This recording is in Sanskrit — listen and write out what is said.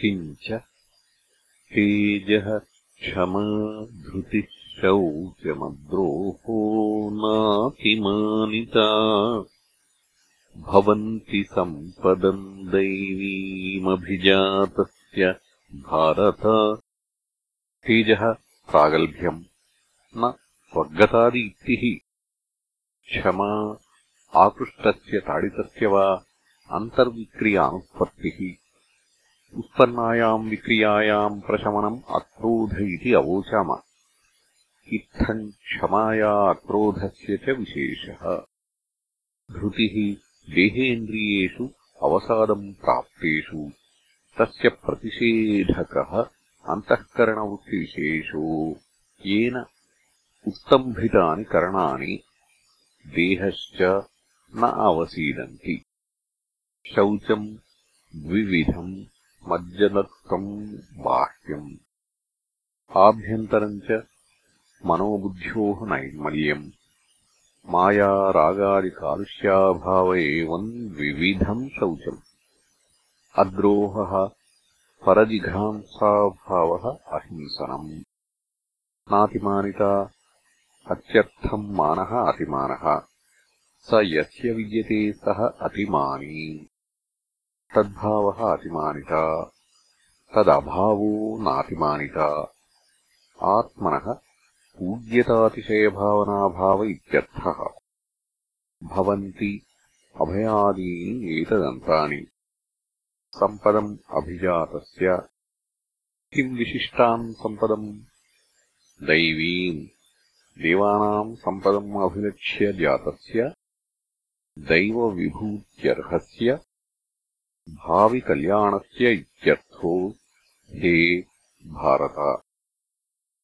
किञ्च तेजः क्षमा धृतिः शौचमद्रोहो नातिमानिता। भवन्ति सम्पदम् दैवीमभिजातस्य भारत। तेजः प्रागल्भ्यम् न स्वर्गतादिक्तिः क्षमा आकृष्टस्य ताडितस्य वा अन्तर्विक्रियानुत्पत्तिः उत्पन्नायाम् विक्रियायाम् प्रशमनम् अक्रोध इति अवोचाम। इत्थम् क्षमाया अक्रोधस्य च विशेषः। धृतिः देहेन्द्रियेषु अवसादम् प्राप्तेषु। तस्य प्रतिषेधकः अन्तःकरणवृत्तिविशेषो। येन उत्तम्भितानि करणानि देहश्च न अवसीदन्ति शौचम् द्विविधम् मज्जदत्तम् बाह्यम्। आभ्यन्तरम् च मनोबुद्ध्योः नैर्मल्यम्। मायारागादिकालुष्याभाव एवम् द्विविधम् शौचम्। अद्रोहः परजिघांसाभावः अहिंसनम्। नातिमानिता अत्यर्थम् मानः अतिमानः। स यस्य विद्यते सः अतिमानी तद्भावः अतिमानिता तदभावो नातिमानिता आत्मनः पूज्यतातिशयभावनाभाव इत्यर्थः भवन्ति अभयादीनि एतदन्तानि सम्पदम् अभिजातस्य किम् विशिष्टाम् सम्पदम् दैवीम् देवानाम् सम्पदम् अभिलक्ष्य जातस्य दैवविभूत्यर्हस्य भाविकल्याणस्य इत्यर्थो हे भारत